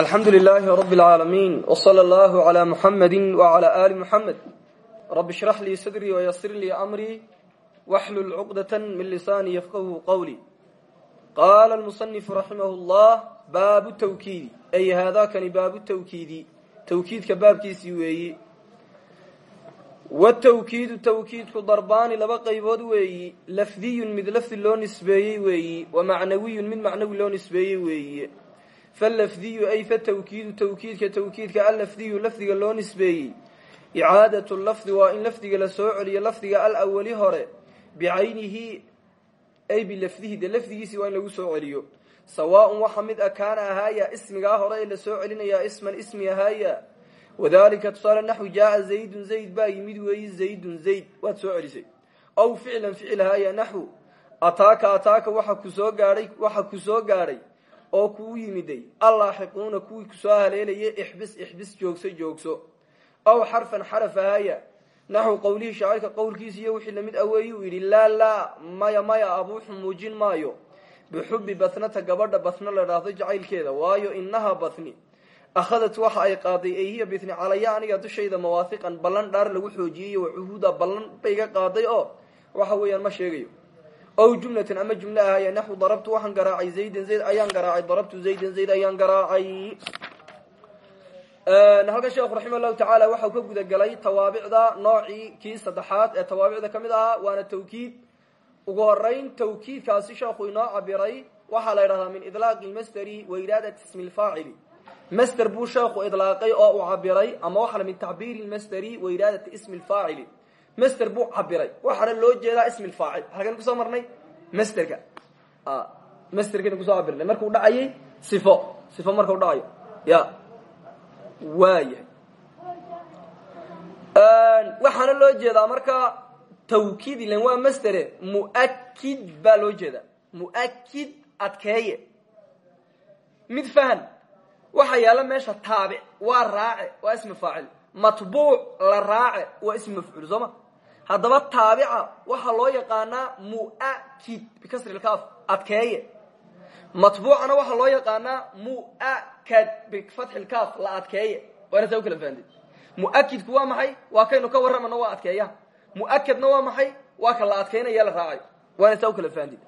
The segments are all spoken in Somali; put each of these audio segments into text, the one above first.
alxamdu lilaahi rab اlcaalamiin wsala allahu cla muxamadi wcla ali muxamed rabi shrax lii sadrii wayasir lii amrii waxlul cuqdata min lisaani yafqahu qowlii qaala almusanifu raximahu اllah baabu tawkiidi. Ay haadakani baabu tawkiidi. Tawkiidka baabkiisii weeyi. Watawkiidu tawkiidku darbaani laba qaybood weeyi. Lafdiyun mid lafdi loo nisbeeyey weeyi wa macnawiyun mid macnawi loo nisbeeyey weeye falafdiyu ay fatawkiidu tawkiidka tawkiidka allafdiyu lafdiga loo nisbeeyey icaadatu lafdi waa in lafdiga la soo celiyo lafdiga alawali hore bicaynihi ay bilafdihi dee lafdigiisii waa in lagu soo celiyo sawaaun waxa mid a kaana ahaaya ismigaa hore ee la soo celinayaa isman ismi ahaaya wadalika tusaale naxwi jaaa zaydun zayd baa yimid weeyi zaydun zayd waad soo celisay aw ficlan ficil ahaaya ataaka ataaka waxa ku soo gaadhay waxa ku soo gaadhay oo kuu yimiday. Allaaxiquuna kuwii ku soo haleelaya ixbis ixbis joogso joogso. Aw xarfan xaraf ahaya naxwu qowlihii shaacirka qowlkiisa iyo wixii la mid aweeyi uu yidhi laa laa maya maya abuuxu muujin maayo. Bixubbi bathnata gabadha bathno la dhaahdo jacaylkeeda waayo inahaa bathni akhadat waxa ay qaaday eyhiya bithni calaya aniga dushayda mawaahiqan ballan dhaar lagu xoojiyey wa cuhuuda ballan bayga qaaday oo waxa weeyaan ma sheegayo ow jumlatan ama jumle ahaya naxwu darabtu waxaan garaacay zaydan zayd ayaan garaacay darabtu zaydan zayd ayaan garaacay halkan sheekhu raxima allahu tacaala waxau ka guda galay tawaabicda noocii kii saddexaad ee tawaabicda ka mid ahaa waana tawkiid ugu horeyn tawkiidkaasi sheekhu inoo cabiray waxaa la ydhahdaa min idlaaqi lmasderi wa iraadati ismi lfaacili masder buu sheekhu idlaaqay oo uu cabiray ama waxaa min tacbiiri lmasderi wa iraadati ismi lfaacili masder buu cabiray waxaana loo jeedaa ismi lfaacil halkan ku soo marnay? Masderka masderkan ku soo cabirnay markuu dhacayay sifo. Sifo markau dhacayo. Ya. Waayahay waxaana loo jeedaa marka tawkiid ilan waa masdere muakid baa loo jeedaa. Muakid adkeeye. Mid fahan. Waxa yaalla meesha taabic. Waa raace waa ismi faacil. Matbuuc la raace waa ismi mafcuul. Soo ma haddaba taabica waxaa loo yaqaanaa muakid bikasri lkaaf adkeeye. Matbuucana waxaa loo yaqaanaa muakad bifatxi lkaaf la adkeeye. Waana saa u kala fahanteed muakidku waa maxay? Waa kaynu ka warramano waa adkeeyaha muakadna waa maxay? Waa ka la adkeynaya la raacayo. Waana saa u kala fahanteed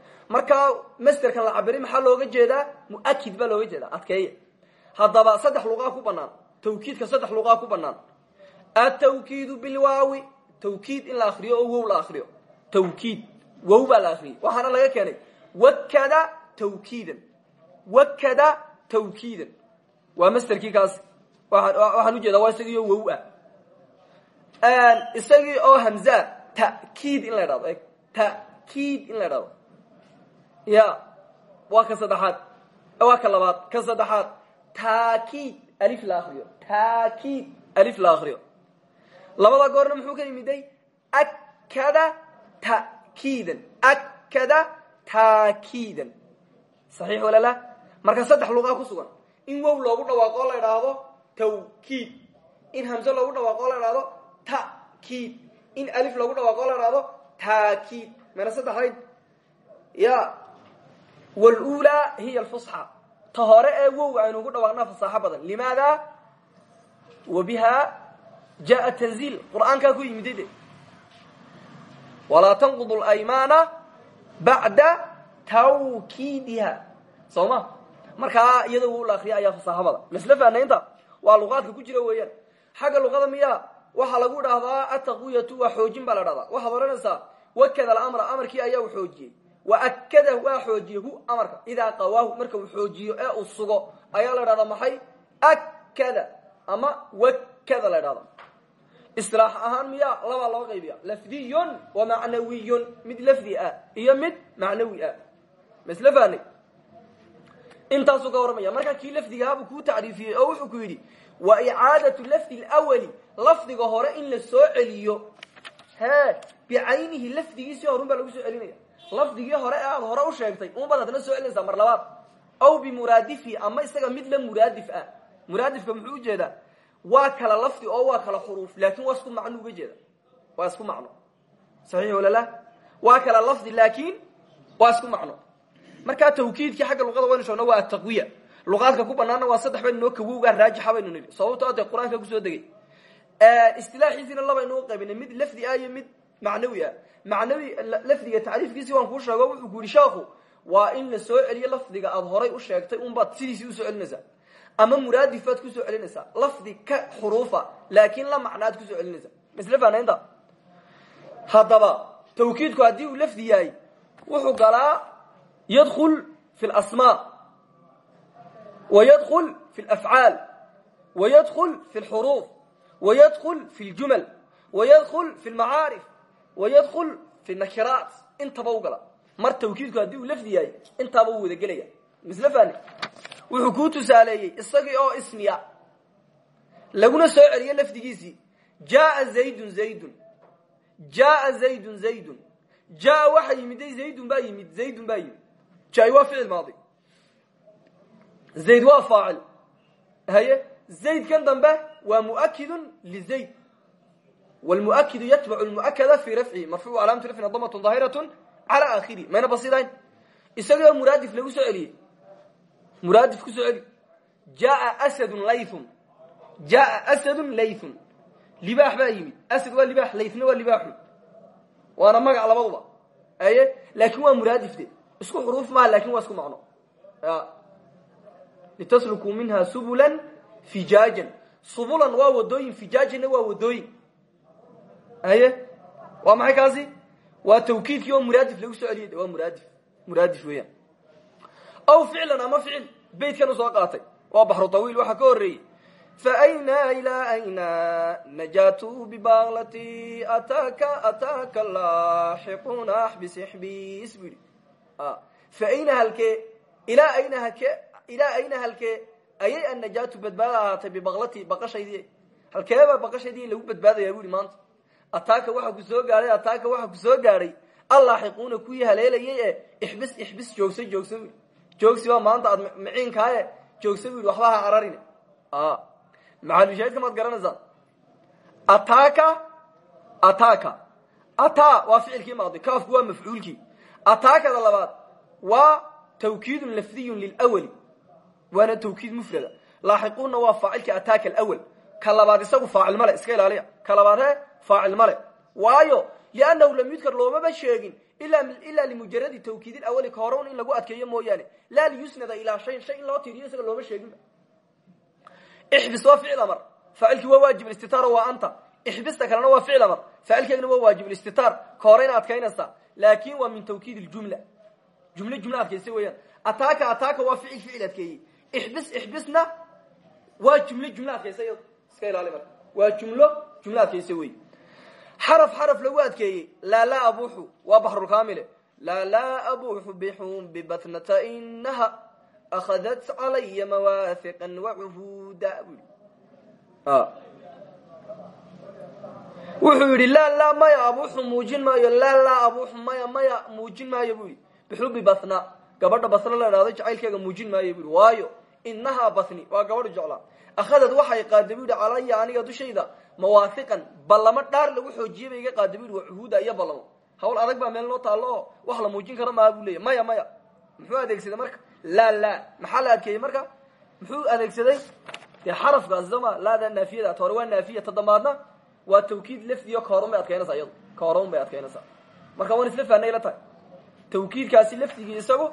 la cabiray maxaa looga jeedaa? Muakid baa looga jeedaa adkeeye. Haddaba saddex luqaa ku banaan tawkiidka saddex luqaa ku banaan atawkiidu bilwaawi tawkiid in la akriyo oo wow la akriyo tawkiid. Wow baa la akriyay waxaana laga keenay wakada tawkiidan. Wakada tawkiidan. Waa masderkii kaas. Waxaan u jeedaa waa isagii oo wow ah. Isagii oo hamza ta'kiid in la idhahdo e ta'kiid in la idhahdo labada goorna muxuu ka yimiday akada takiidan. Akada taakiidan saxiix walala marka saddex luqaa ku sugan. In wow loogu dhawaaqo la idhaahdo tawkiid. In hamse loogu dhawaaqo la idhaahdo takiid. In alif loogu dhawaaqo la idhaahdo taakiid mana saddexayd ya. Wlulaa hiya alfusxa ta hore ee wow aynu ugu dhawaaqnaa fasaaxo badan. Limaada? Wa biha jaa tanziil qur'aankaa ku yimiday de walaa tanqudu laymaana bacda tawkiidiha soo ma markaa iyada akriya ayaa fasaaxo badan masle faanaynta waa luqaadka ku jira weeyaan xagga luqada miya waxaa lagu dhahdaa ataqwiyatu waa xoojin baa la dhahdaa wakada alamra amarkii ayaa u xoojiyey waakada waa xoojiye hu amarka idaa qawaahu marka uu xoojiyo ee uu ayaa la dhahdaa akada ama wakada la dhahda isilaax ahaan miya labaa loo qaybiya lafdiyun wa macnawiyun. Mid lafdi ah iyo mid macnawi ah. Masle faanay intaasuu ka warramaya. Marka kii lafdigahaabuu kuu tacriifiyey oo wuxuu ku yidhi wa icaadatu lafdi lwali lafdiga hore in la soo celiyo he bicaynihi lafdigiisii horun baa lagu soo celinaya. Lafdigii hore ee aad hore u sheegtay unbaad hadna soo celinaysaa mar labaad. Aw bimuraadifi ama isaga mid la muraadif ah waa kala lafdi oo waa kala xuruuf laakin waa isku macno uga jeeda. Waa isku macno. Saxiix walala waa kala lafdi laakin waa isku macno. Markaa tawkiidkii xagga luqada waynu sheegno waa ataqwiya luqaadka ku banaanna waa saddex baynu noo kawowgaa raajixa baynu nidhi. Sababto ade qur'aanka ku soo degay. Istilaaxiisiina labaynu u qaybinay mid lafdi ah iyo mid macnawi ah. Macnawi lafdiga tacriifkiisi waan kuu sheego wuxuu ku yihi sheekhu waa in la soo celiyo lafdiga aad horay u sheegtay unbaad sidiisii u soo celinaysaa ama muraadifaad ku soo celinaysaa lafdi ka xuruufa laakiin la macnaad ku soo celinaysa. Misle faanaynta haddaba tawkiidku haddii uu lafdi yahay wuxuu galaa yadkul fi lasmaa wa yadkul fi lafcaal wa yadkul fi lxuruuf wa yadkul fi ljumal wa yadkul fi lmacaarif wa yadkul fi nakiraat. Intaba u mar tawkiidku haddii uu lafdi yahay intaaba wada gelaya. Misle faani wuxuu kuu tusaaleeyey isagii oo ismiya. Laguna soo celiyo lafdigiisii jaaa zaydun zaydun. Jaaa zaydun zaydun. Jaaa waxa yimiday zaydun baa yimid zaydun baa yimid. Waa ficil maadi zayd waa faacil. Haye? Zayd kan dambe waa muakidun lizayd wlmuakidu yatbacu lmuakada fi rafcihi marfuucu calaamatu rafcina damatun daahiratu calaa aakhirihi mayna basiidayn? Isagoo muraadif lagu soo celiyey muraadif ku soo celi jaa asadun laythun jaa asadun laythun. Libaax baa yimid. Asad waa libaax laythna waa libaaxu waana magac labaduba. Aye laakin waa muraadifte isku xuruuf maaha laakiin waa isku macno. Litaslukuu minha subula fijaajan. Subulan waa wadooyin fijaajanna waa wadooyin haye waa maxay kaasi? Waa tawkiidkii oo muraadif lagu soo celiyay waa muraadif. Muraadif weeyaan aw ficlan ama ficil beytkan u soo qaatay. Waa baxru tawiil waxaa ka horeeyey faayna ilaa ayna najatu bibaklati ataka ataka laaxiquna axbis ixbis bu yidhi. Faayna halkee ilaa ayna hake ilaa ayna halkee ayay annajaatu badbaada ahaatay bibaklati baqashaydii. Halkeeba baqashaydii lagu badbaadaya bu yihi maanta. Ataaka waxa ku soo gaadhay ataaka waxa ku soo gaadhay allaaxiquuna kuwii haleelayay ee ixbis ixbis joogsa bu joogsi baa maanta aad maciinkaaye joogsa bu yidhi waxba ha cararin maxalushaahidka maad garanaysaa? Ataaka ataaka. Ataa waa ficilkii maadi kaafku waa mafcuulkii. Ataakada labaad waa twkiid lafdiy lilwli waana tawkiid mufrada. Laaxiquuna waa faacilki ataaka alawal ka labaad isagu faacil male iska ilaaliya. Ka labaad he faacil male waayo liannahu lam yudkar loomaba sheegin ila limujaradi tawkiid ilawali ka hore un in lagu adkeeyo mooyaane. Laa liyusnada ilaa shayin shay in loo tiriyo isaga looma sheeginba ixbis waa ficil amar. Faacilkii waa waajib istitaar waa anta. Ixbista kalena waa ficil amar. Faacilkeegna waa waajib istitaar ka horeyna adkaynaysaa laakin waa min tawkiid ljumla jumle jumle adkaysa weeyaan. Ataaka ataaka waa ficil ficil adkeeyey. Ixbis ixbisna waa jumle jumle adkaysa iska ilaali xaraf xaraf lagu adkeeyey laa laa abuuxu waa baxrulkaamile laa laa abuuxu bixun bibatnata inaha akhadat calaya mawaahiqan wacuhuuda bu wuxuu yidhi laa laa maya abuuxu muujin maayo laa laa abuuxu maya maya muujin maayo bu yidhi. Bixubi bathna gabadha basna la idhahdo jacaylkeega muujin maayo bu waayo inahaa bathni waa gabadha jeclaa. Akhadad waxay qaada bu yihi calaya aniga dushayda mawaahiqan ballamo dhaar lagu xoojiyey bay iga qaada bu cuhuuda iyo ballamo hawl adag baa meel noo taallo oo wax la muujin karo maaha buu maya maya. Muxuu adeegsaday marka? Laa laa maxaa la adkeeyey marka? Muxuu adeegsaday? Dee xarafkaas sooma laada naafiyada ta hore waa naafiya ta dambaadna waa tawkiid lafdiyo ka horun bay adkaynaysaa iyadu. Ka horun bay adkaynaysaa marka waan isla fahnay la tahay. Tawkiidkaasi lafdigii isagu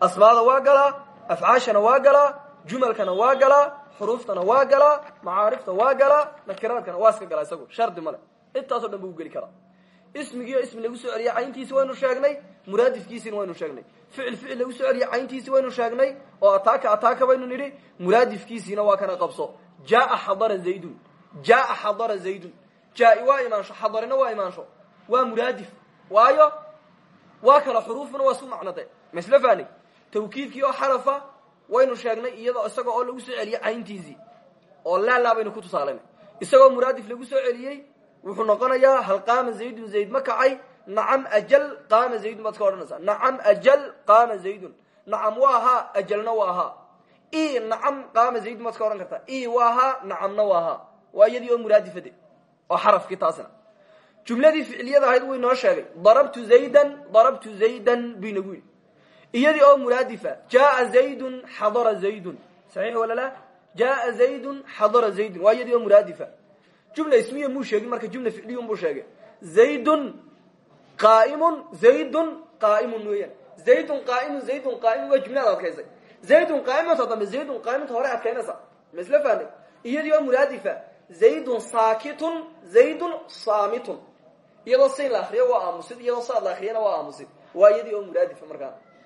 asmaada waa galaa afcaashana waa galaa jumalkana waa galaa xuruuftana waa galaa macaarifta waa galaa nakiraadkana waa iska galaa isagu shardi male intaasoo dhan buu geli karaa. Ismigiio ismi lagu soo celiye cayntiisi waynu sheegnay muraadifkiisina waynu sheegnay. Ficil ficil lagu soo celiye cayntiisi waynu sheegnay oo ataaka ataaka baynu nidhi muraadifkiisiina waa kana qabso. Jaaa xadara zaydun. Jaaa xadara zaydun. Jaa waa imaansho xadarina waa imaansho. Waa muraadif. Waayo waa kala xuruufuna waa isku macnade masle fani tawkiidkii oo xarafa waynu sheegnay iyadoo isaga oo lagu soo celiyey cayntiisii oo laalaa baynu ku tusaalanay isagoo muraadif lagu soo celiyey wuxuu noqonayaa hal qaama zaydun zayd ma kacay. Nacam ajal qaama zaydun baad ka odhanaysaa nacam ajal qaama zaydun. Nacam waa ahaa ajalna waa ahaa. I nacam qaama zaydun baad ka odhan kartaa. I waa ahaa nacamna waa ahaa. Waa iyadii oo muraadifade oo xarafkii taasina jumladii ficiliyada ahayd wuu inoo sheegay darabtu zaydan darabtu zaydan buu iyadii oo muraadifa jaaa zaydun xadara zaydun. Saxiix wala la jaa zaydun xadara zaydun. Waa iyadii oo muraadifa. Jumla ismiya muu sheegin marka jumla ficliyun buu sheegay. Zaydun qaaimun zaydun qaaimun weeyaan. Zaydun qaaimun zaydun qaaimun waa jumlaad adkaysay. Zaydun qaaimunta dambe zaydun qaaimunta hore adkaynaysa. Ma isla fahnay iyadii oo muraadifa zaydun saakitun zaydun saamitun. Iyadoo sin la akriyo waa aamusid iyadoo saad la akriyana waa aamusid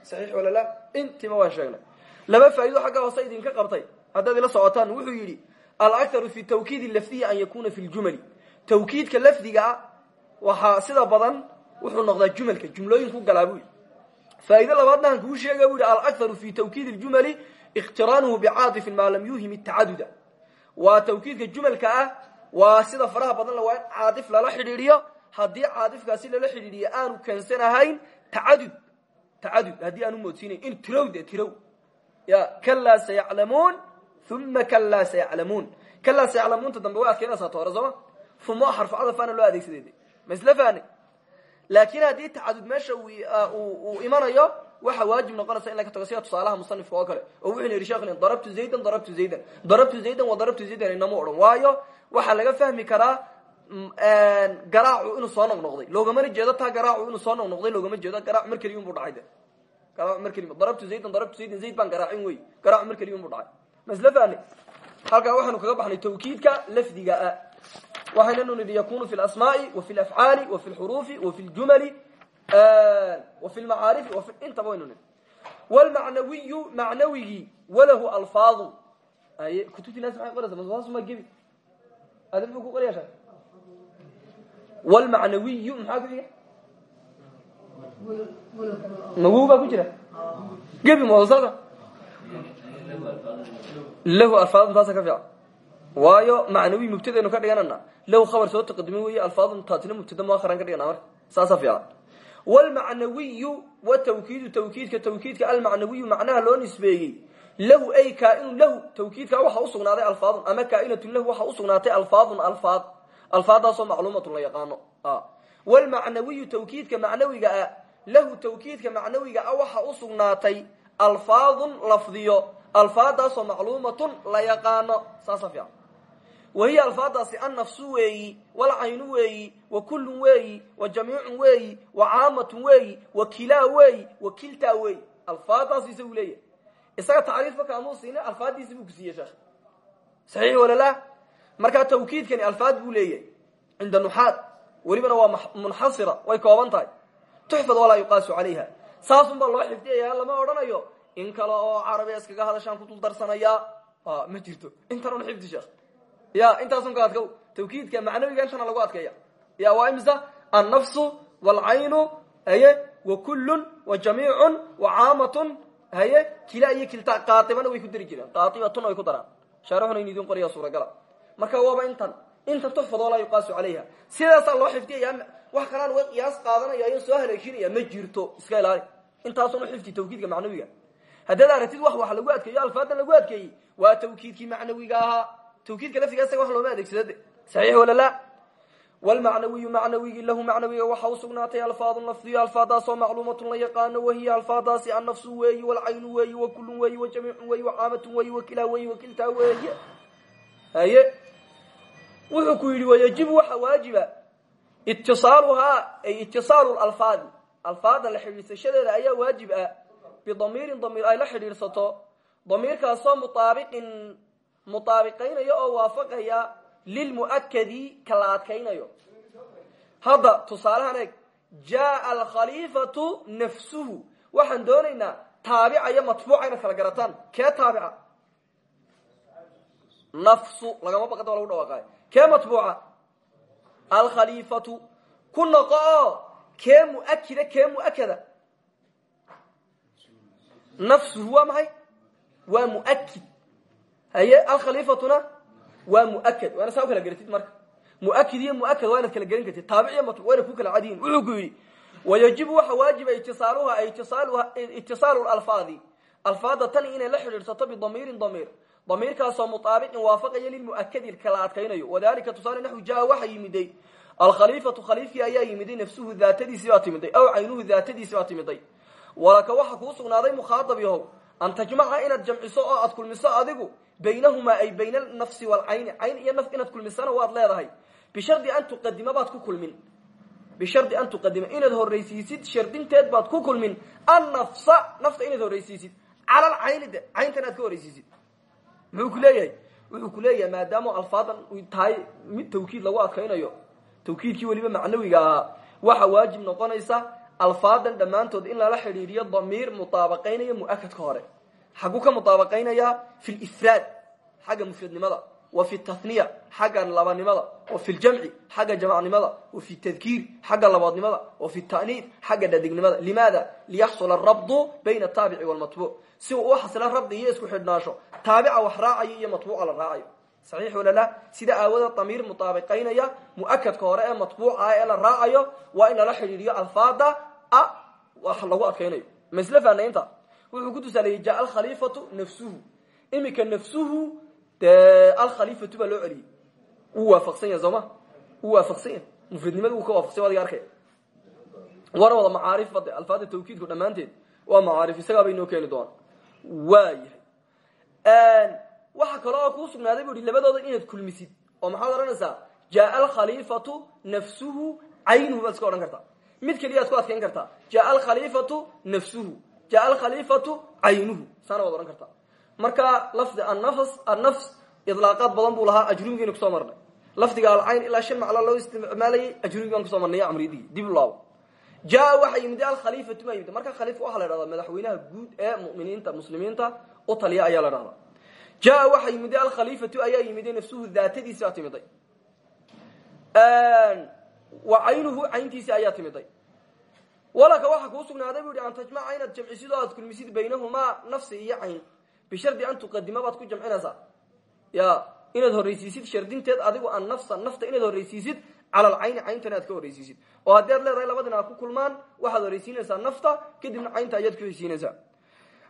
saxiix wala la intiima waan sheegnay. Laba faa'ido xagga hoose idinka qabtay. Haddaad ila socotaan wuxuu yidhi alakharu fi tawkiidi lafdiyi an yakuna fi ljumali tawkiidka lafdiga ah sida badan wuxuu noqdaa jumalka jumlooyinku galaa buu yidhi. Faa'ido labaadna aan kuu sheega buu yidhi alakharu fi tawkiidi ljumali ikhtiraanuhu bicaatifin maa lam yuhim itacaduda waa tawkiidka jumalka ah waa sida faraha badan la waa in caadif lala xidhiidhiyo. Haddii caadifkaasi lala xidhiidhiyo aanu keensanahayn tacadud tacadud haddii aanu moodsiinayn in tirow dee tirow. Ya kalaa sayaclamuun uma kalaa sayaclamuun. Kalaa sayaclamuunta dambe way adkaynaysaa toore sooma uma xarfacadafaana loo adeegsadeed ma isla fahni laakiin haddii tacadud meesha uu imanayo waxa waajib noqonaysa in laga tago sida tusaalaha musanifka oo kale. Oo wuxuu yidhi sheekh darabtu zaydan darabtu zaydan. Darabtu zaydan wa darabtu zaydan inama odhan. Waayo waxaa laga fahmi karaa garaacu inuu soo noqnoqday loogamana jeedo taa garaacu inuu soo noqnoqday loogama jeedo garaac mar keliyun buu dhacay de. Garaac mar keliya darabtu zaydan darabtu zaydan zayd baan garaacin wey garaacu mar keliyun buu dhacay. Ma isla fahni halkaa waxaanu kaga baxnay tawkiidka lafdiga ah waxaynanu nidhi yakunu fi lasmaai wa fi lafcaali wa fi lxuruufi wa fi ljumali wa fi lmacaarifi intaba waynu nidhi wlmacnawiyu macnawigii walahu alfaadu. Aye kutubti nas maay qoraysa masma gebi. Adib ku qorayasha wlmacnawiyu maxaa ku xiga mawow baa ku jira gebi mosalka lahu alfaadun taasa ka fiican waayo macnawi mubtadaynu ka dhiganana lahu khabar soo taqadimi wey alfaadun taatina mubtada muaharan ka dhigana marka saasa fiican wlmacnawiyu watawkiidu tawkiidka tawkiidka almacnawiyu macnaha loo nisbeeyey lahu ay kaainu lahu tawkiidka waxa usugnaaday alfaadun ama kaainatun lahu waxa usugnaatay alfaadun alfaad alfaadaasoo macluumatun la yaqaano. Wlmacnawiyu tawkiidka macnawiga ah lahu tawkiidka macnawiga ah waxa usugnaatay alfaadun lafdiyo alfaadaasoo macluumatun la yaqaano. Saasa fiican. Wahiya alfaadaasi annafsu weeyi walcaynu weeyi wa kullun weeyi wa jamiicun weeyi wa caamatun weeyi wa kilaa weeyi wa kiltaa weeyi. Alfaadaas isagu leeyahy isaga tacriif marka alfaadiisi buu ku siiyey markaa tawkiidkani alfaad buu leeyahay cinda nuxaad welibana waa munxasira way kooban tahay. Tuxfad walaa yuqaasu calayha. Saasun baa loo xifdiyaya lama odhanayo. In kale oo carabiya iskaga hadashaan ku dul darsanayaa ma jirto. Intan un xifdi sheekh. Ya intaasun ka tawkiidka macnawiga intana lagu adkeeya. Ya waa imisa? Annafsu walcaynu haye wa kullun wa jamiicun wa caamatun haye kila iyo kilta qaatibana way ku dari jireen. Qaatibatuna way ku daraan. Shaarixuna in idin qoraya suuragala marka waaba intan intan tuxfad walaa yuqaasu calayha. Sidaasaa loo xifdiyaya wax kalaan uga qiyaas qaadanaya iyo soo haleeshinaya ma jirto iska ilaali intaasun u xifdi tawkiidka macnawiga. Haddaad aragtid wax wax lagu adkeeyo alfaadan lagu adkeeyey waa tawkiidkii macnawiga ahaa. Tawkiidka laftiga isaga wax looma adeegsada de saxiix wala la wlmacnawiyu macnawigii lahu macnawiga waxa usugnaatay alfaadun lafdiyo alfaadaasoo macluumatun la yaqaano wahiya alfaadaasi annafsu weeyi walcaynu weeyi wa kullun weeyi wa jamiicun weeyi wa caamatun weeyi wa kilaa weeyi wa kiltaa weeye haye wuxuu ku yidhi wayajibu waxa waajiba itisaaluhaa ay itisaalu alfaadi alfaada la xidhiidsashadeeda ayaa waajib ah. Bidamiirin damiir ay la xidhiidhsato damiirkaasoo muaabiqin mutaabiqaynaya oo waafaqaya lilmu'akadi ka la adkaynayo. Hadda tusaalahan eeg jaaa alkhaliifatu nafsuhu. Waxaan doonaynaa taabica iyo matbuuca inaad kala garataan. Kee taabica? Nafsu lagama baqada waa lagu dhawaaqayo kee matbuuca alkhaliifatu ku noqo oo kee muakida kee muakada nafsuhu waa maxay waa muakid haye alkhaliifatuna waa muakad waana saa u kala garatid marka muakid iyo muakad waa inaad kala gelin kartid taabic iyo matbuc waa inad ku kala cadiyin wuxuu ku yidhi wayajibu waxa waajiba itisaaluha itisaalu alfaadi alfaada tani inay la xidhiidhsato bidamiirin damiir damiirkaasoo mutaabiqin waafaqaya lilmuakadi kala adkaynayo. Wadalika tusaale naxu jaa waxa yimiday. Alkhaliifatu khaliifkii ayaa yimiday nafsuhu daatadiisi baa timiday aw caynuhu daatadiisi baa timiday. Walaka waxa kuu sugnaaday mukhaaab yahow an tajmaca inaad jamciso oo aad kulmiso adigu baynahumaa ay bayna anafsi waalcayni cayn iyo naf inaad kulmisana waad leedahay. Bishardi an tuqadima baad ku kulmin. Bishardi an tuqadima inaad horraysiisid shardinteed baad ku kulmin. Annafsa nafta inaad horraysiisid. Cala alcayni de cayntan aad ka horraysiisid muxuu ku leeyahay? Wuxuu ku leeyahay maadaama alfaadan tahay mid tawkiid lagu adkaynayo tawkiidkii weliba macnawiga ahaa waxa waajib noqonaysa alfaadan dhammaantood in lala xidhiiriyo damiir mutaabaqaynaya mu'akadka hore. Xagguu ka mutaabaqaynayaa fi lifraad xagga mufradnimada wa fi tahniya xagga labanimada wa fi ljamci xagga jamacnimada wa fi tadkiir xagga laboodnimada wa fi ta'niid xagga dhadignimada limaada? Liyaxsula arabdu bayna ataabici walmatbuuc si uu u xasila rabdi iyo isku xidhnaasho taabica wax raacayo iyo matbuuca la raacayo. Saxiix walala sida aawada damiir mutaabaqaynaya mu'akadka hore ee matbuuca ee la raacayo waa in lala xidhiiriyo alfaada a wax lagu adkaynayo. Masle faanaynta wuxuu ku tusaaleeyey jaa alkhaliifatu dee alkhaliifatu baa loo celiyey. Wuu waafaqsan yahay sooma wuu waafaqsan mufradnimada wuu ka waafaqsay adiga arkay. Wana wada macaarifba de alfaada tawkiidku dhammaanteed waa macaarif isagaabay noo keeni doona waa yahay waxa kale oo kuu sugnaaday labadooda inaad kulmisid. Oo maxaad odhanaysaa jaa alkhaliifatu nafsuhu caynuhu baad iska odhan kartaa mid keliyaad ku adkayn kartaa jaa alkhaliifatu nafsuhu jaa alkhaliifatu caynuhu saana waad odhan kartaa marka lafdi annafs annafs idlaaqaad badan buu lahaa ajrumigiina ku soo marnay. Lafdiga alcayn ilaa shan maclo loo isticmaalayay ajrumigaan ku soo marnay amridigi dib laabo jaa waxaa yimid alkhaliifatu maa yimid. Marka khaliifa waxaa la dhahdaa madaxweynaha guud ee muminiinta muslimiinta u taliya ayaa la dhahdaa jaa waxaa yimiday alkhaliifatu ayaa yimiday nafsuhu daatadiisa timiday wa caynuhu cayntiisi ayaa timiday walaka waxaa kuu sugnaaday bu yihi an tajmaca kulmisid baynahumaa nafsi iyo cayn bishardi an tuqadima baad ku jamcinaysaa. Ya inaad horraysiisid shardinteed adigu an nafsa nafta inaad horraysiisid cala alcayni cayntana aad ka horraysiisid. Oo haddii ad leedahay labadina aad ku kulmaan waxaad horraysiinaysaa nafta kadibna caynta ayaad ku heshiinaysaa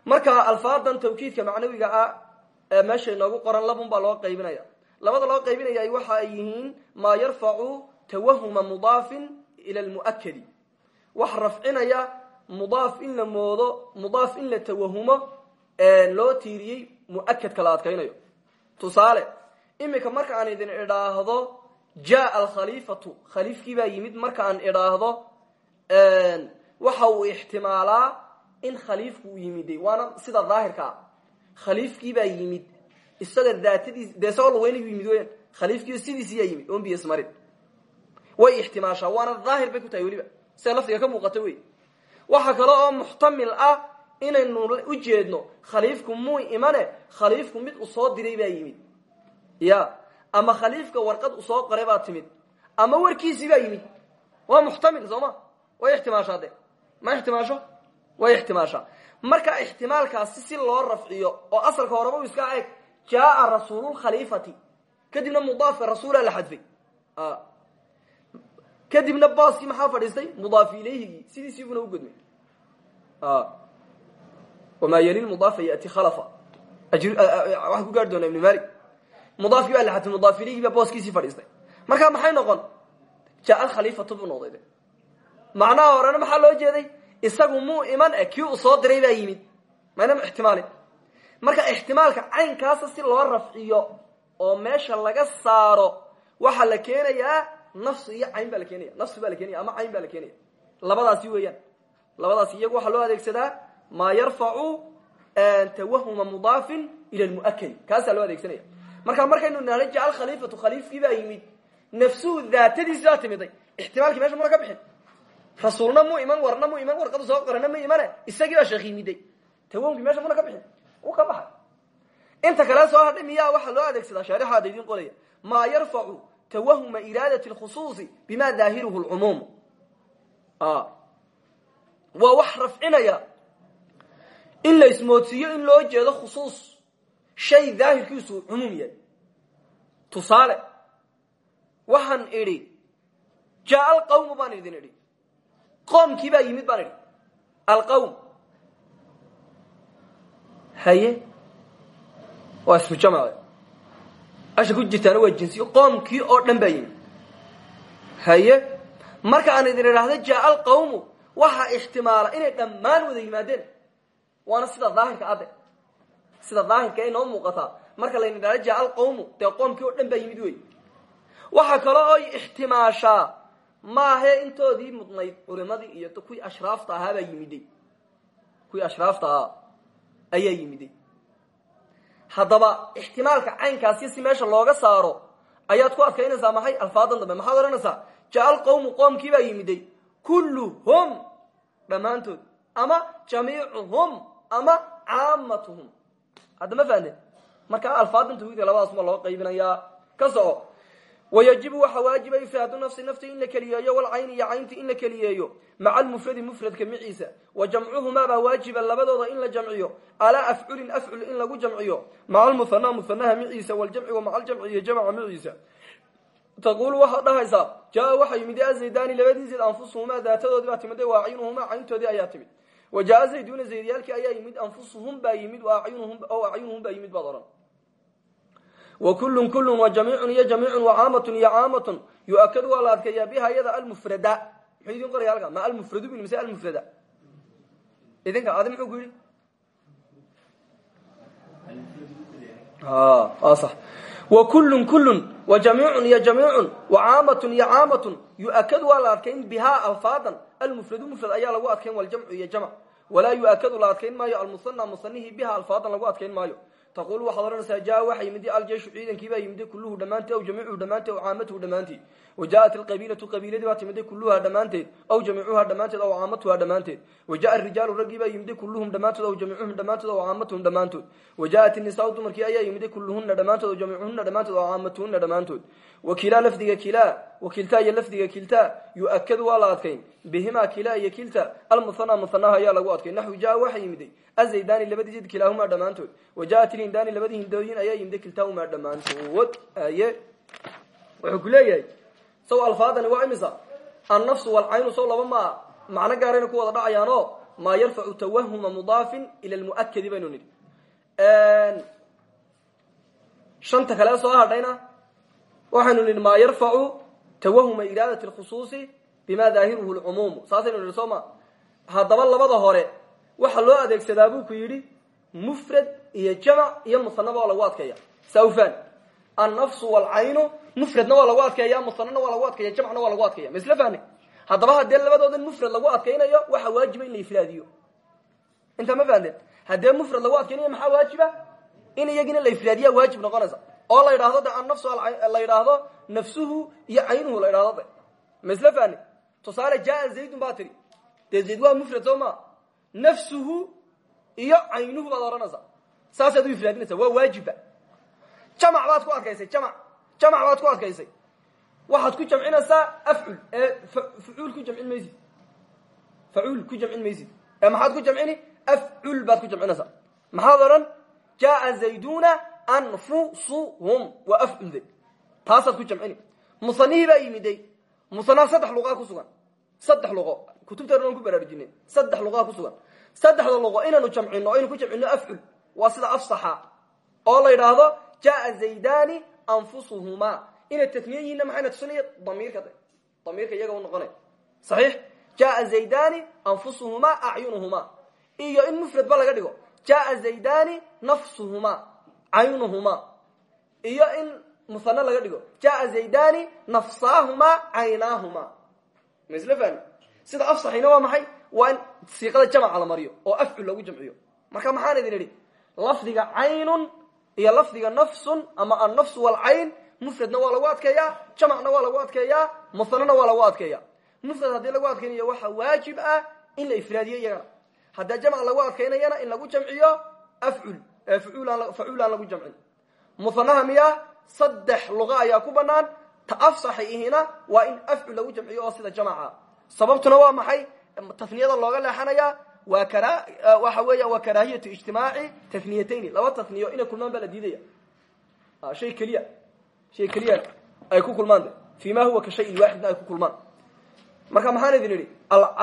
marka alfaadan tawkiidka macnawiga ah ee meesha inoogu qoran labun baa loo qaybinaya labada loo qaybinaya waxa ay yihiin maa yarfacu tawahuma mudaafin ila lmu'akadi wax rafcinaya mudaaf in la moodo mudaaf in la tawahumo loo tiiriyey mu'akadka la adkaynayo. Tusaale imika marka aan idin idhaahdo jaa alkhaliifatu. Khaliifkii baa yimid marka aan idhaahdo waxa uu ixtimaalaa in khaliifku uu yimiday. Waana sida daahirka ah. Khaliifkii baa yimid. Isaga daatadiis dee isagoo laweynayu yimid weyaan khaliifkiio sidiisiyaa yimid. On biyo ismarin. Way ixtimaashaa. Waana daahir bay ku tahay weliba. Sida lafdiga ka muuqata wey waxaa kale oo muxtamil ah inaynu u jeedno khaliifku muu imane khaliifku mid u soo diray baa yimid. Ya ama khaliifka warqad u soo qoray baa timid ama warkiisii baa yimid. Waa muxtamil soo ma? Way ixtimaashaa ma ixtimaasho? Way ixtimaashaa marka ixtimaalkaasi si loo rafciyo oo asalka horeba u iska eeg jaaa rasuululkhaliifati kadibna mudaafka rasuulaa la xadfay. Kadibna booskii maxaa fadhiistay? Mudaaf ilayhigii sidiisiibuna u gudmay wamaa yali mudaafa yati khalafa waxaan ku gaari doonaa ibn malik mudaafkii baa la xadfay mudaaf ilayhigii baa booskiisii fadhiistay marka maxay noqon jaa alkhaliifatu buu noqday macnaha horena maxaa loo jeeday isagu muu iman e kii uu soo diray baa yimid maynama ixtimaalin marka ixtimaalka caynkaasa si loo rafciyo oo meesha laga saaro waxaa la keenayaa nafsi iyo cayn baa la keenaya nafsi baa la keenaya ama cayn baa la keenaya labadaasi weeyaan labadaasi iyagu waxaa loo adeegsadaa maa yarfacu tawahuma mudaafin ila lmu'akadi kaasaa loo adeegsanaya. Marka markaynu nahno jacal khaliifatu khaliifkii baa yimid nafsuhu daatadiisi baa timiday. Ixtimaalkii meesha muna ka bixin. Rasuulna mu iman warna mu iman warqadu soo qorana ma imane isagii baa sheekh yimiday tawahumkii meesha muna ka bixin. U ka baxay. Inta kale soo hadhay miyaa waxaa loo adeegsadaa? Shaarixaada idin qolaya maa yarfacu twahuma iraadati lkhusuusi bima daahiruhu lcumuum waa wax rafcinaya in la ismoodsiiyo in loo jeedo khusuus. Shay daahirkiisu cumuum yahay. Tusaale waxaan idhi jaa alqawmu baan idin idhi. Qoomkii baa yimid baan idhi. Alqawm haye waa isku jamce asha ku jirtaana waa jinsiyo qoomkii oo dhan baa yimid. Haye marka aan idin idhaahda jaa alqawmu waxaa ixtimaala inay dhammaan wada yimaadeen waana sida daahirka adde sida daahirka ay noo muuqataa marka layna dhahdo jaa alqawmu. Dee qoomkii oo dhan baa yimid wey waxaa kale oy ixtimaashaa maahe intoodii mudnayd culimadii iyo kuwii ashraafta ahaa baa yimiday. Kuwii ashraafta ahaa ayaa yimiday. Haddaba ixtimaalka caynkaasi si meesha looga saaro ayaad ku adkaynaysaa maxay? Alfaadan dambe maxaad odhanaysaa jaa alqawmu qoomkii baa yimiday. Kulluhum dhammaantood ama jamiicuhum ama caamatuhum. Hadda ma fahnteen marka alfaadan tawhiidka labadaasma loo qaybinayaa. Ka wayajibu waxaa waajiba ifraadu nafsi nafti in la keliyeeyo walcayni iyo caynti in la keliyeeyo. Maca almufradi mufradka miciisa. Wa jamcuhumaa baa waajiba labadooda in la jamciyo. Alaa afculin afcul in lagu jamciyo. Maca almuhana muhanaha miciisa waljamci wa maca aljamci iyo jamca miciisa. Taquulu waxaad dhahaysaa jaa waxaa yimid azaydani labadii zayd anfusuhumaa daatadoodii baa timid wa acyunuhumaa cayntoodii ayaa wa jaa zayduna zaydyaalkii ayaa yimid anfusuhum baa yimid o acyunuhum baa yimid baad odhan wa kullun wa jamiicun iyo jamiicun wa caamatun iyo caamatun yu-akadu waa la adkeeyaa biha iyada almufrada. Muxuu idin qoraya halka ma almufradu bin mise almufrada? Idinka adi muxuu ku yidhi. Sax. Wa kullun kullun wa jamiicun iyo jamiicun wa caamatun iyo caamatun yu-akadu waa la adkayn bihaa alfaadan. Almufradu mufrad ayaa lagu adkayn waljamcu iyo jamc walaa yu-akadu la adkayn maayo almusana musanihi biha alfaadan lagu adkayn maayo. Taqul waxaad odhanaysaa jaa waxa yimid aljeishu ciidankii baa yimid kulluhu dhammaanteed aw jamiicuhu dhammaanteed aw caamatuhu dhammaanteed. Wa jaaat alqabiilatu qabiiladii baa timid kulluhaa dhammaanteed aw jamiicuhaa dhammaanteed aw caamatuhaa dhammaanteed. Wa jaa rijaalu raggii baa yimid kulluhum dhammaantood aw jamiicuhum dhammaantood aw caamatuhum dhammaantood wa jaaat inisaau dumarkii ayaa yimid kulluhuna dhammaantood aw jamiicuhuna dhammaantood aw caamatuhuna dhammaantood wa kilaa lafdiga kilaa wa kiltaa iyo lafdiga kiltaa bihimaa kilaa iyo kilta almuhana muhanaha ayaa lagu adkayn naxwi jaa waxa yimiday azaydani labadii zayd kilaahumaa dhammaantood wa jaat ilhindani labadii hindooyin ayaa yimida kiltaahumaa dhammaantood aye wuxuu ku leeyahay saw alfaadani waa imisa annafsu walcaynu saw laba maa macno gaarayna ku wada dhacayaanoo maa yarfacu tawahuma mudaafin ila lmu'akadi baynu nidhi shanta kale soo hadhayna waxaynu nidhi maa yarfacu bima daahiruhu lcumuumu saasaynu nidhi soo ma haddaba labada hore waxaa loo adeegsadaa buu ku yidhi mufrad iyo jamac iyo musanaba waa lagu adkeeya sawfan annafsu walcaynu mufradna waa lagu adkeeya musanana waa lagu adkeeya jamcna waa lagu adkeeya ma isla fahni haddaba haddee labadoodan mufrad lagu adkaynayo waxaa waajiba in la ifraadiyo. Intaa ma fahanteen haddee mufrad lagu adkaynayo maxaa waajiba? In iyagina la ifraadiya waajib noqonaysa. Oo la de yidhaahdo nafsuhu iyo caynuhu de tusaale jaa zaydun baa tiri dee zayd waa mufrad soo ma? Nafsuhu iyo caynuhu baad odhanaysaa saasaad u ifraadinaysa waa waajiba. Jamac baad ku adkaysay jamac. Jamac baad ku adkaysay. Waxaad ku jamcinaysaa afcul ee fucuul ku jamcin maysid. Facuul ku jamcin maysid. Ee maxaad ku jamcini? Afcul baad ku jamcinaysaa. Maxaad odhan? Jaa zayduna anfusuhum. Waa afculde taasaad ku jamcini. Musanihii baa yimiday. Musanaha saddex luqaa ku sugan saddex luqo. Kutubteena aan ku baraarujinay. Saddex luqaa ku sugan. Saddexda luqo inaanu jamcino o ku jamcino afcul waa sida afsaxa. Oo la yidhaahdo jaa zaydani anfusuhumaa inay tasniye yihiinna maxayna tusinaya? Damiirka de. Damiirka iyaga noqonay. Saxiix? Jaa zaydani anfusuhumaa acyunuhumaa iyo in mufrad ba laga dhigo jaa zaydani nafsuhumaa caynuhumaa iyo in musane laga dhigo jaa zaydani nafsaahumaa caynaahumaa ma sida afsaxina waa maxay? Waa in siiqada jamca la mariyo oo afcul lagu jamciyo. Marka maxaan idin idhi? Lafdiga caynun iyo lafdiga nafsun ama annafsu walcayn mufradna waa lagu adkeeyaa jamacna waa lagu adkeeyaa musanena waa lagu adkeeya mufrad haddii lagu adkaynayo waxa waajib ah in la ifraadiyo iyagana. Haddii jamc lagu adkaynayana in lagu jamciyo afcul facuulaan lagu jamcin. Musanaha miya saddex luqa ayaa ku banaan ta afsaxi ihina waa in afcul lagu jamciyo oo sida jamca sababtuna waa maxay? Taniyada looga leexanaya waxa weeya waa karaahiyatu ijtimaaci taniyatayni laba taniyo inay kulmaan baa la diidaya. Shay keliya shay keliya ay ku kulmaan de. Fi ma huwa ka shayin waaxidna ay ku kulmaan marka maxaan idin idhi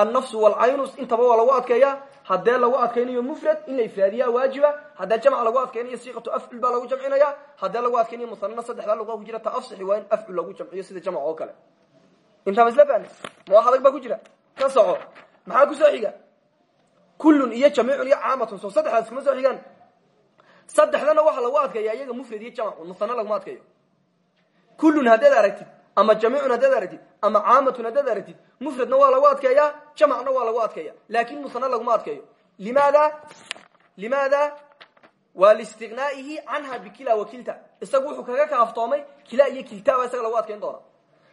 annafsu walcaynu intaba waa lagu adkeeya haddee lagu adkaynayo mufrad in la ifraadiyaa waajiba haddee jamc lagu adkaynayo siiqatu afcul baa lagu jamcinaya haddee lagu adkaynayo musanana saddexdaa luqa ku jira ta afsixi waa in afcul lagu jamciyo sida jamc oo kale. Intaa ma isla fahni ma wax adag baa ku jira? Ka soco. Maxaa ku soo xiga? Kullun iyo jamiicun iyo caamatun soo saddexdaas kuma soo xigaan. Saddexdana waxaa lagu adkeeya iyaga mufrad iyo jamc musana laguma adkeeyo. Kullun haddaad aragtid ama jamiicun haddaad aragtid ama caamatun haddaad aragtid mufradna waa lagu adkeeya jamcna waa lagu adkeeya laakin musana laguma adkeeyo. Limaada? Limaada? Waa listiqnaa'ihi canha bikila wakilta isagu wuxuu kaga kaaftoomay kila iyo kilta baa isaga lagu adkeyn doona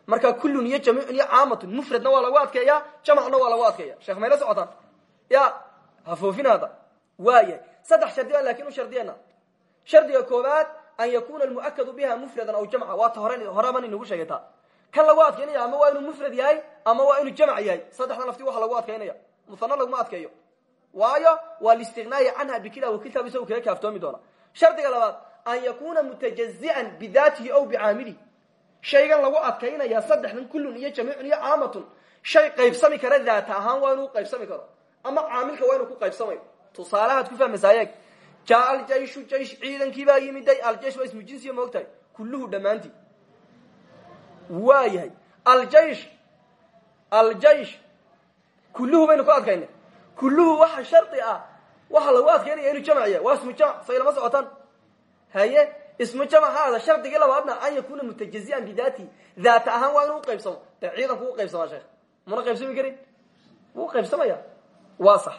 marka kullun iyo jamiicun iyo caamatun mufradna waa lagu adkeeya jamcna waa lagu adkeeya sheekh mayla socotaan? Ya hafoofinaada waayahay saddex shardi baan laakin u shardiyana shardiga koobaad an yakuna almu'akadu biha mufradan aw jamca waata hore horeban inagu sheegata kan lagu ama waa inuu mufrad yahay ama waa inuu jamc yahay. Saddexda lafti waxa lagu adkaynaya musana laguma adkeeyo. Waayo waa listiqnaa'i canha bikila wakilta isagu kaga kaaftoomi doona. Shardiga labaad an yakuna mutajazi'an bidaatihi aw bicaamilihi shaygan lagu adkaynaya saddexdan kullun iyo jamiicun iyo caamatun. Shay qaybsami kara daata ahaan waa inuu qaybsami karo. Ama caamilka waa inuu ku qaybsamayo. Tusaalahaad ku fahmaysaa eeg jaa aljayshu jaysh ciidankii baa yimiday aljaysh waa ismu jinsiya ma ogtahay kulluhu dhammaantii waa yahay. Aljaysh aljaysh kulluhu baynu ku adkaynay. Kulluhu waxa shardi ah waxa lagu adkaynaya inuu jamc yahay. Waa ismu jamc say lama socotaan. Haye ismu jamc haada shardigii labaadna an yakuna mutajazi'an bidaatihi daata ahaan waa inuu uqaybsamo dee ciidanku u qaybsamaa sheekh. Muna qaybsami karin? Wuu qaybsamaya. Waa sax.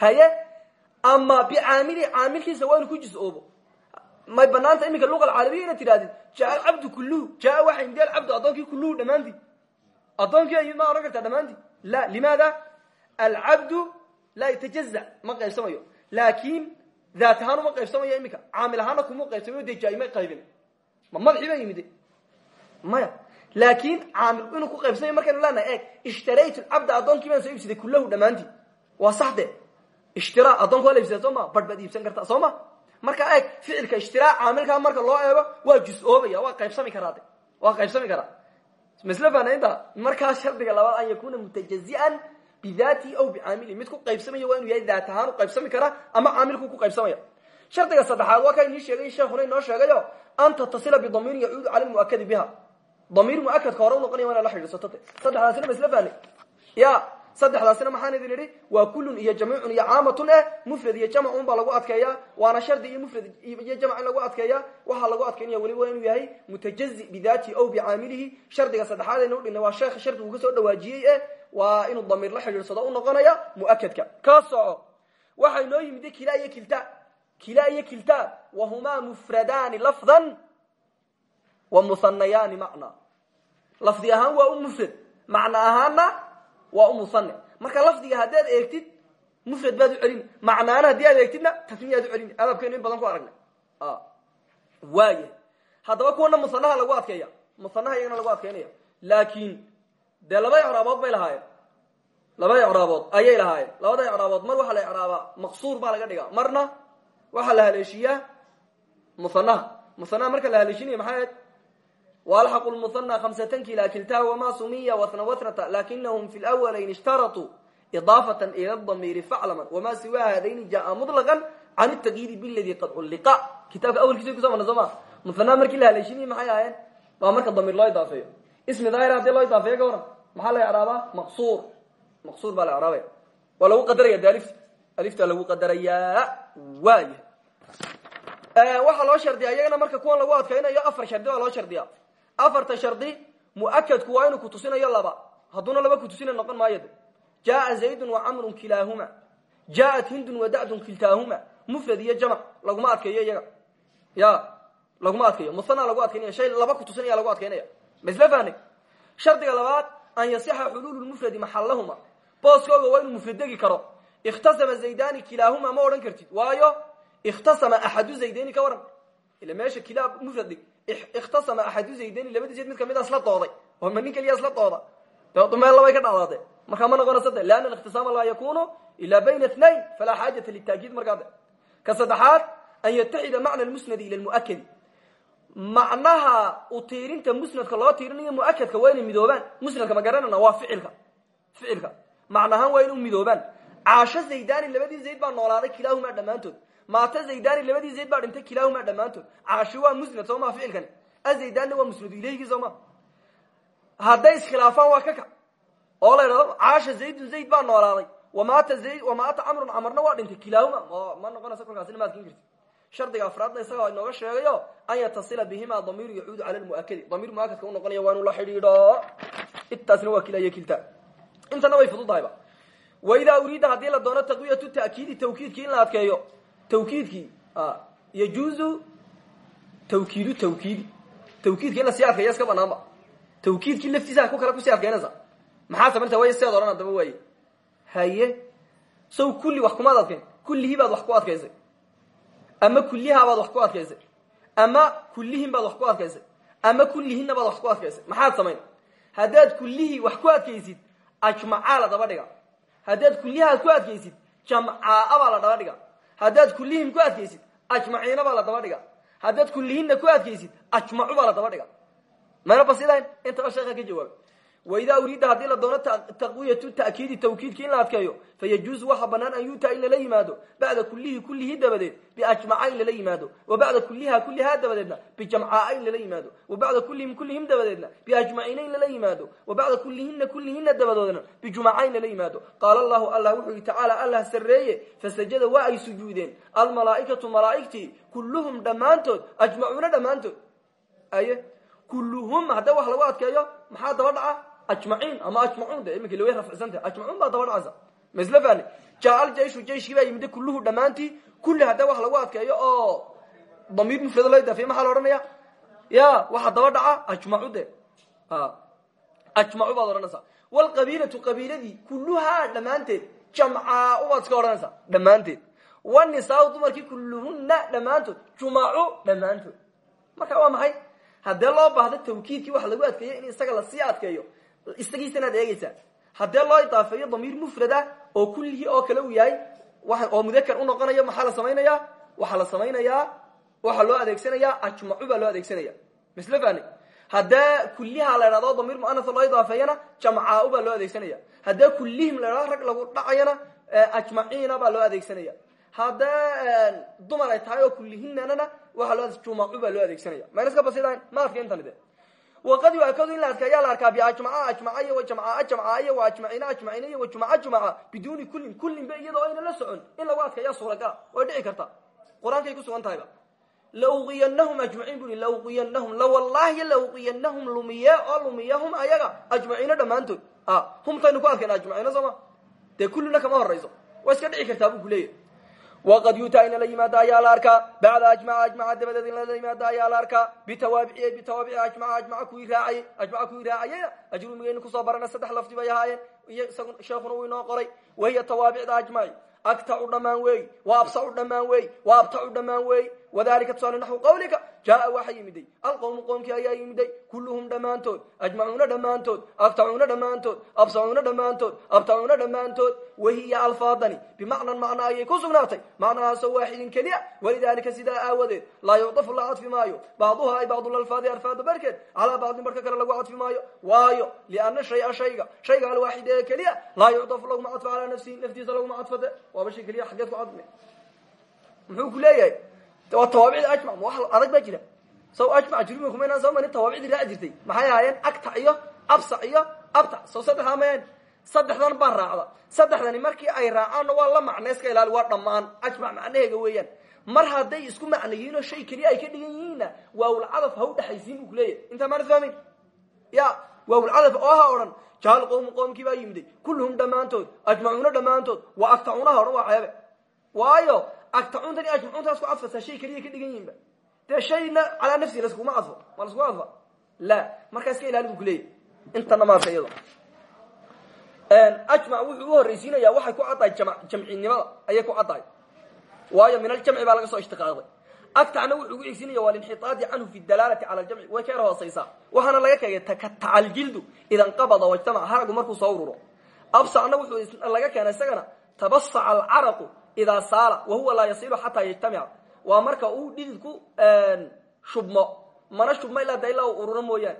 Haye ama bicaamili caamilkiisa waa inu ku jis-oobo. May banaanta iminka luqa alcarabiya inaad tidhahdid jaa alcabdu kulluhu jaa waxa indi alcabdu addoonkii kulluhu dhammaantii addoonkii ay ma odhan kartaa dhammaantii la limaada? Alcabdu laa yatajaza ma qaybsamayo. Laakin daat ahaan uma qaybsamayo iminka. Caamil ahaana kuma qaybsamayo dee jaa-ima qaybin. Ma madaxii baa yimide maya. Laakin caamil inuu ku qaybsamayo markaynu leenahay eeg ishtaraytu lcabda addoonkii baan soo iibsaday kullahu dhammaantii waa saxde ishtira addoonka waa la iibsada soo ma? Barh baad iibsan kartaa soo ma? Marka eeg ficilka ishtiraa caamilkaa marka loo eego waa jus-oobaya waa qaybsami karaa de waa qaybsami karaa. Masle fanaynta markaas shardiga labaad an yakuna mutajazi'an bidaatihi aw bicaamilihi mid ku qaybsamaya waa inuu yahay daat ahaan u qaybsami kara ama caamilku ku qaybsamaya. Shardiga saddexaad waa kaa inii sheegay sheekuna inoo sheegayo an tatasila bidamiirin yacuudu cala lmu'akadi biha. Damiir mu'akadka hore unoqonaya waa ina la xidhiidsato de saddexdaasina masle fahne ya saddexdaasina maxaan idin idhi? Waa kullun iyo jamiicun iyo caamatun eh mufrad iyo jamcun baa lagu adkeeya waana shardi iyo mufrad iyo jamc lagu adkeeya waxaa lagu adkaynaya weliba inuu yahay mutajazi bidaatihi aw bicaamilihi. Shardiga saddexaad aynu udhignay waa sheekha shardi uu ka soo dhawaajiyey eh waa inuu damiir la xidhiidsado u noqonaya mu'akadka ka soco inoo yimid kila iyo kilta. Kila iyo kilta. Wahumaa mufradaani lafdan wa muhanayaani macna. Lafdi ahaan waa mufrad. Macna ahaana waa u musane marka lafdiga haddaad eegtid mufrad baad u celini macnaana haddii aad eegtidna tasniyaad u celini abaabkeenu in badan ku aragnay. Waaya haddaba kuwana musanaha lagu adkeeya. Musanaha iyagana lagu adkeynaya laakin dee laba icraabood bay lahaayeen. Laba icraabood. Ayay lahaayeen. Labada icraabood mar waxaa la icraabaa maqsuur baa laga dhigaa. Marna waxaa la haleeshiyaa musanaha. Musanaha marka la haleeshinaya maxay ahayd walxaqu lmuhana hamsatan kila kiltaha wama sumiya watna watnata lakinahum fi lawalayn ishtarطuu idaafatan ila damiiri faclaman wama siwa hadayni jaa muطlaqan can taqyiidi biladi qad culliqa kitaabka awalkiisa kuso marna soo ma muhanaha markii la haleeshinayay maxay ahaayeen waa marka damiir loo idaafeeyo ismi daahir haddii loo idaafeeyo ka waran maxaa la icraabaa maqsuur maqsuur baa la icraabaya waa lagu qadaraya de alifta alifta lagu qadarayaa waaya waxaa loo shardiya iyagana marka kuwan lagu adkaynayo afar shardi baa loo shardiya afarta shardi mu'akadku waa inuu kutusinayo laba. Hadduuna laba kutusina noqon maayo. Jaaa zaydun wa camrun kilaahuma. Jaaat hindun wa da'dun kiltaahuma. Mufrad iyo jamc laguma adkeeyo iyaga. Ya laguma adkeeyo. Musana lagu adkaynaya shay laba kutusinaya lagu adkaynaya masla fahne labaad an yasixa xuluulu lmufradi maxallahuma. Booskooga waa inuu karo. Ikhtasama zaydani kilaahuma ma odhan kartid. Waayo ikhtasama axadu zaydayni ka waran. Ila meesha kilaa mufrad ikhtasama axadu zaydayni labadii zayd mid ka mid a isla dooday oo ma nin keliya isla dooda dee meel labay ka dhacdaade markaa ma noqonaysa de lianna alikhtisaama laa yakunu ila bayna اثnayn falaa xaajata litaakiid markaa de ka saddexaad an yataxida macna lmusnadi ila lmu'akadi macnaha u tiirinta musnadka loo tiirinayo mu'akadka waa inay midoobaan musnadka ma garanana waa ficilka ficilka macnahaan waa in u zaydani maata zaydani labadii zayd baa dhintay kilaahumaa dhammaantood. Caashi waa musnad soo maa ficilkani azaydanna waa musnadu ilehigii soo ma. Hadday iskhilaafaan waa ka kac oo la idhahdo caasha zaydun zayd baa noolaaday. Wamaata zayd wamaata camrun camarna waa dhintay kilaahuma ma noqonaysa kolkaasina ma adkin karti shardiga afraadna isaga inooga sheegayo an yatasila bihima damiiru yacuudu cala lmuakadi damiir muakadka unoqonaya waa inuu la xidhiidho. Intaasna waa kilaya kilta intana way fududahayba waidaa uriida haddii la doono tawkiidkii yajuuzu tawkiidu tawkiidi tawkiidki in la sii adkeeya iska banaanba. Tawkiidkii laftiisa ku kale ku sii adkeynaysa maxaa samayntay way seed odhan adaba waaye haye sow kulli wax kumaad adkayn kullihii baad wax ku adkaysay ama kullihabaad wax ku adkaysay ama kullihin baad wax ku adkaysay ama kullihinna baad wax ku adkaysay maxaad samayn? Haddaad kullihii wax ku adkaysid ajmacaa la daba dhiga haddaad kullihaad ku adkaysid jamcaaa baa la daba dhiga haddaad kullihim ku adkaysid ajmaciina baa la daba dhiga haddaad kullihinna ku adkaysid ajmacu baa la daba dhiga mayna basidayn intaba ka jawaab waidaa uriida haddii la doono taqwiyatu ta'kiidi tawkiidki in la adkeeyo fayajuuzu waxa banaan an yuutaa in lala yimaado bacda kullihi kullihi dabadeed biajmaca in lala yimaado wa bacda kulliha kullihaa dabadeedna bijamcaaa in lala yimaado wa bacda kullihim kullihim dabadeedna biajmaciina in lala yimaado wa bacda kullihina kullihina dabadoodna bijumaca in lala yimaado qaala allahu allah wuxuu yihi tacaala allah sarreeye fasajada waa ay sujuudeen almalaa'ikatu malaa'igtii kulluhum dhammaantood ajmacuuna dhammaantood aye hadda wax lagu adkeeyo maxaa daba ajmaciin ama ajmacuun de iminka laway rafcisantahay ajmacuun baa daba dhacaysa masla fani jaa aljayshu jayshkii baa yimid kulluhu dhammaantii kulli hadda wax lagu adkeeyo oo damiir mufrado loo idaafiye maxaa la odhanaya ya waxa daba dhaca ajmacu de ajmacu baad odhanaysaa wlqabiilatu qabiiladii kulluhaa dhammaanteed jamcaau baad iska odhanaysaa dhammaanteed wanisaau dumarkii kulluhuna dhammaantood jumacu dhammaantood marka waa maxay haddee loo baahdo tawkiidkii waxa lagu adkeeyo in isaga la sii adkeeyo isagiisanaad eegeysaa haddee loo idaafeeyo damiir mufrad ah oo kullihii oo kale uu yahay oo mudakar unoqonayo maxaa la samaynayaa? Waxaa la samaynayaa waxaa loo adeegsanayaa ajmacu baa loo adeegsanaya. Misle fani haddee la idhahdo damiir muanas loo idaafeeyana jamcaau baa loo adeegsanaya. Haddee kullihim la idhahdo rag lagu dhacayana ajmaciina baa loo adeegsanaya. Haddee dumar ay tahay oo kullihinanana waaa loo jumacu baa loo adeegsanaya. Mayna iska basidayn ma adkayntan de waqad yuakadu in la adka ayaa la arkaa biajmaca ajmaca iyo wajamcaa jamcaa iyo waajmaciina ajmaciina iyo wajumaca jumaca biduuni kullin kullinba iyadoo ayna la socon in lagu adkeeya suuragala way dhici karta qur'aankay ku sugan tahayba lauqiyanahum ajmaciin bu i lauqiyanahum lawallahi lauqiyanahum lumiye oo lumiyahum ayaga ajmaciina dhammaantood humtaynu ku adkayna ajmaciina sooma dee kullina kama horayso waa iska dhici kartaa bu kuleeyahy waqad yuutaa in lala yimaado ayaa la arkaa bacda ajmaca ajmaca dabadeed in lala yimaado ayaa la arkaa bitawaabici bitawaabici ajmaca ajmaca kuwii raacayay ajmaca kuwii raacayayna ajrumigaynu ku soo barana saddex lafdi bay ahaayeen iyo isagu sheekuna uu inoo qoray wahiya tawaabicda ajmaci aktacu dhammaan weey wa absacu dhammaan weey wa abtacu dhammaan weey wadalika tusaale naxwu qawlika jaa waxa yimiday alqowmu qowmkii ayaa yimiday kulluhum dhammaantood ajmacuuna dhammaantood aktacuuna dhammaantood absacuuna dhammaantood abtacuuna dhammaantood wahiya alfaadani bimacnan macna ayay ku sugnaatay macnahaasoo waaxidin keliya walidaalika sidaa aawadeed laa yucdafu la cadfi maayo bacduha ay bacdulalfaadi alfaada barkeed calaa bacdin barka kale lagu cadfi maayo waayo liana shaya shayga shayga alwaaxid ee keliya laa yucdafu laguma cadfo calaa nafsihi naftiisa laguma cadfade waaba shay keliya xageed ku cadmi muxuu ku leeyahay waa tawaabicda ajmac ma wax adag baa jira. Saw ajmac jurmi kumaynaan soo marin tawaabicdii raaci jirtay maxay ahaayeen? Agtac iyo absac iyo abtac soo saddexdaa mayaan. Saddexdan baa raacda. Saddexdani markii ay raacaanna waa la macna iska ilaali waa dhammaan. Ajmac macnaheega weeyaan. Mar hadday isku macnayiin oo shay keliya ay ka dhigan yihiinna waawlcadaf ha u dhexaysiin buu kuleeyahy intaa maana fahmayn ya waawlcadaf oo ha odhan jaal qowmu qoomkii baa yimiday kulluhum dhammaantood ajmacuuna dhammaantood waa agtacuunaha odhan waa ceebe waayo agtacuntani ajmacuuntaas ku cadfaysaa shay keliya ka dhigan yihinba dee shayna calaa nafsihi laskuma cadfo ma laskuma cadfa la markaa iska ilaali bu kuleeyahy intana maarka iyado. Ajmac wuxuu u horraysiinaya waxay ku caddahay jam jamcinimada ayay ku caddahay waayo min aljamci baa laga soo ishtiqaaqday. Agtacna wuxuu ugu xigsiinaya waa linxitaadi canhu fi dalaalati cala aljamci way ka yar hoosaysaa waxaana laga kegay takatacaljildu idanqabada wajtamac haragu markuu soo ururo. Absacna wuxuu laga keenay isagana tabasaca alcaraqu idaa saala wahuwa laa yasilu xataa yajtamica waa marka uu dhididku shubmo mana shubmo ilaa da ilaa u ururo mooyaane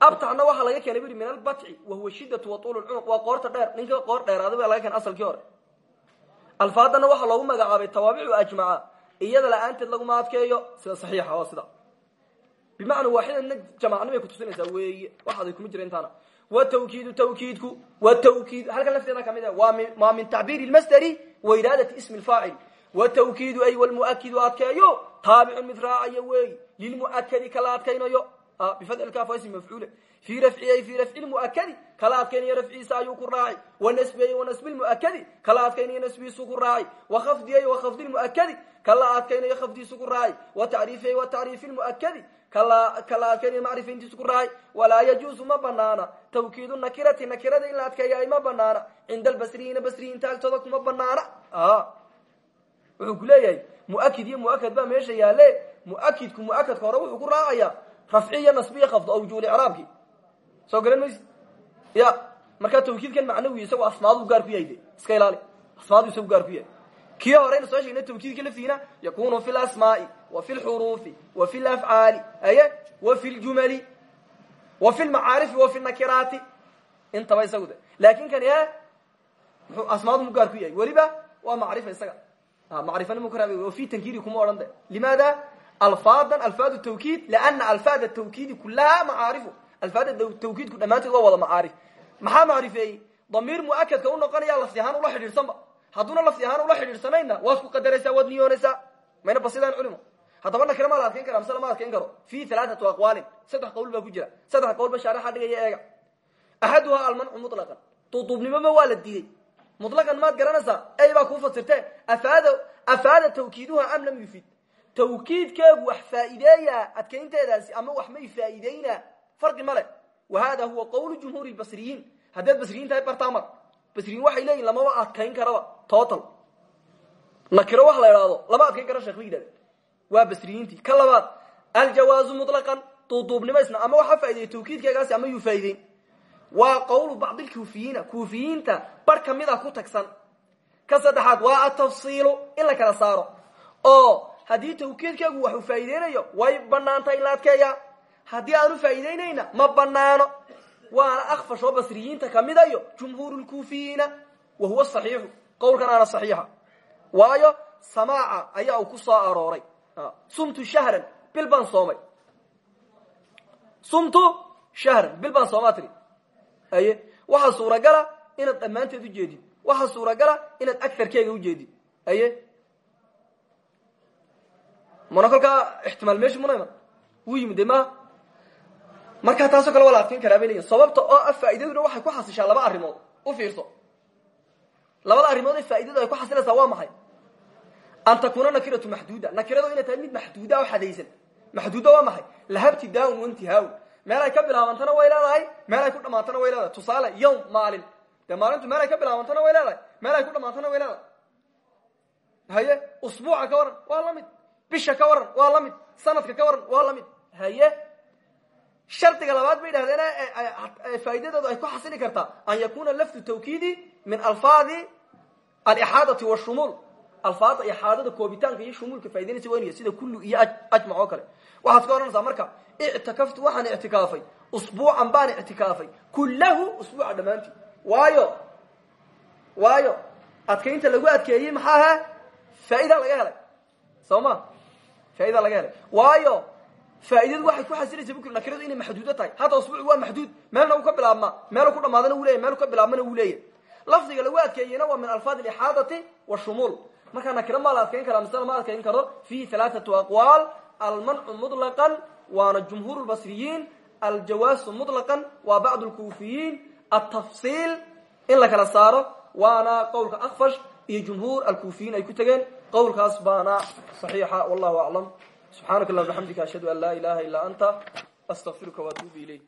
abtacna waxaa laga keenay bu yidhi min albatci wahuwa shidatu wa tuulu lcunuq waa qoorta dheer ninka qoor dheeraada baa laga keenay asalkii hore alfaadana waxaa loogu magacaabay tawaabicu ajmaca iyada la'aanteed laguma adkeeyo sida saxiixa oo sida bimacna waaxidana jamacnimay kutusinaysaa weeye waxaaday kuma jira intaana watawkiidu tawkiidku watawkiid halkan lafteeda ka mid waa min tacbiiri lmasderi wa iraadati ismi lfaacil watawkiidu ay wlmuakidu adkeeyo taabicun mid raacayo weey lilmuakadi kala adkaynayo bifadlkaafs mafcuule fii rafci ay fii rafci lmuakadi kala adkaynayo rafciisa ayuu ku raaci wanasbi wanasbi lmuakadi kala adkaynayo nasbiisu ku raaci wakafdi ay wakafdi lmuakadi kala adkaynayo khafdiisu ku raaci watacriifi ay watacriifi lmuakadi kala adkaynayo macrifayntiisu ku raaci walaa yajuusu ma banaana. Tawkiidu nakirati nakirada in la adkeeya ay ma banaana. Cinda albasriyiina basriyiinta agtooda kuma banaana. Wuxuu ku leeyahay muakid iyo muakad baa meesha yaale muakidku muakadka hore wuxuu ku raacaya rafci iyo nasbi iyo khafd awjuul icraabki soo garan maysi ya markaa tawkiidkan macnawi isago asmaadu gaar ku iska ilaali. Asmaadu isagu gaar ku kii horeyna soo sheegna tawkiidka laftiina yakunu fi lasmaai wa fi lxuruufi wa fi lafcaali aye wa fi ljumali wa fi lmacaarifi wa fi nakiraati. Intaba isagu de. Laakin kan e muxuu asmaadu mu gaar ku yahay. Weliba waa macrifa isaga. Macrifanimo ka raab fi tankiri kuma odhan de. Limaada? Alfaadan alfaad tawkiid lana alfaad tawkiidi kulaha macaarifu. Alfaad tawkiidku dhammaantood waa wada macaarif. Maxaa macrifeeyey? Damiir muakadka u noqonaya lafdi ahaan ula xidhiidhsanba hadduuna lafdi ahaan ula xidhiidhsanayna waad ku qadaraysaa waad niyoonaysaa. Mayna basidaan culimo haddaba nakira ma la adkayn kara mise lama adkayn karo. Fi alaaatu aqwaalin saddex qowl baa ku jira. Saddex qowl ba shaarixa dhigaya eega. Axaduhaa almancu muطlaqan duuduubnimoba waa la diiday muطlaqan maad garanaysaa ey baa kuu fasirte afaada afaada tawkiiduha am lam yufid. Tawkiidkeegu wax faa'iideeya adkaynteedaasi ama wax may faa'iideyna farqi male wa hada huwa qawlu jumhuuri basriyiin haddaad basriyiin tahay bartaamar basriyiin waxay leeyihiin lamaba adkayn karaba total. Nakiro wax la idhaahdo lama adkayn karo shekh ba yidhahde waa basriyiintii ka labaad aljawaazu muطlaqan duuduubnimo isna ama waxa faa'ideeyey tawkiidkeegaasi ama yuu faa'ideyn waa qawlu bacdi lkuufiyiina kuufiyiinta bar ka mid a ku tagsan. Ka saddexaad waa atafsiilu in la kala saaro. Oo haddii tawkiidkeegu waxuu faa'iideynayo way banaantay in la adkeeya haddii aanu faa'iideynayna ma banaano waana akfash oo basriyiinta kamida iyo jumhuur lkuufiyiina wa huwa saxiixu. Qowlkan aana saxiixa. Waayo samaaca ayaa uu ku soo arooray. Sumtu shahran bil baan soomay. Sumtu shahran bil baan soomaa tiri. Aye waxaa suuragala inaad dhammaanteed ujeedid waxaa suuragala inaad agarkeega ujeedid aye mana kolkaa ixtimaal meshi muna iman? Wuu yimid de maha markaa taasoo kale waa la adkayn karaa bay leyihin sababta oo ah faa'iidaduna ku xasishaa laba arrimood u fiirso. Labada arrimood ee faaidadu ay ku xasilaysaa waa maxay? An takuna nakiratu maxduuda. Nakiradu inay tahay mid maxduuda oo xadaysan. Maxduuda waa maxay? Lahabtidaaun waintihaaun meel ay ka bilaabantana way leedahay meel ku dhamaantana way leedahay. Tusaale yawm maalin. Dee maalintu meel ka bilaabantana way leedahay meel ku dhamaantana way leedahay. Haye usbuuca ka waran waa bisha ka waran waa la sanadka ka waran waa haye shardiga labaad bay idhahdeen faa'iidadoodu ay ku xasili kartaa an yakuna lafdu tawkiidi min alfaadi alixaadati washumuul alfaada ixaadada koobitaanka iyo shumuulka faa'idaynaysa waa inu yahay sida kullu iyo ajmac oo kale. Waxaad ka odhanaysaa marka ictikaftu waxaan ictikaafay. Usbuucan baan ictikaafay. Kullahu usbuuca dhammaantii. Waayo waayo adkaynta lagu adkeeyey maxaa ahaa faa'idaa laga helay. Soo ma? Faa'idaa laga helay. Waayo faaidadu waxay ku xasilaysa bukr nakiradu inay maxduudo tahay. Hadda usbuuc waa maxduud. Meelna uu ka bilaabmaa. Meelu ku dhamaadana wuu leyahy meelu ka bilaabmana wuu leeyahy lafdiga lagu adkeeyeyna waa min alfaad alixaadati washumuul markaa nakiro maa la adkayn karaa mise lama adkayn karo. Fihi halaathatu aqwaal almancu muطlaqan waana jumhuur lbasriyiin aljawaasu muطlaqan waa bacd lkuufiyiin altafsiil in la kala saaro waana qowlka akfash iyo jumhuur alkuufiyiin ay ku tegeen qowlkaas baana saxiixa wallahu aclam subxaanaka allahuma bxamdika ashhadu an laa ilaha illa anta astaqfiruka waatuubu ilayk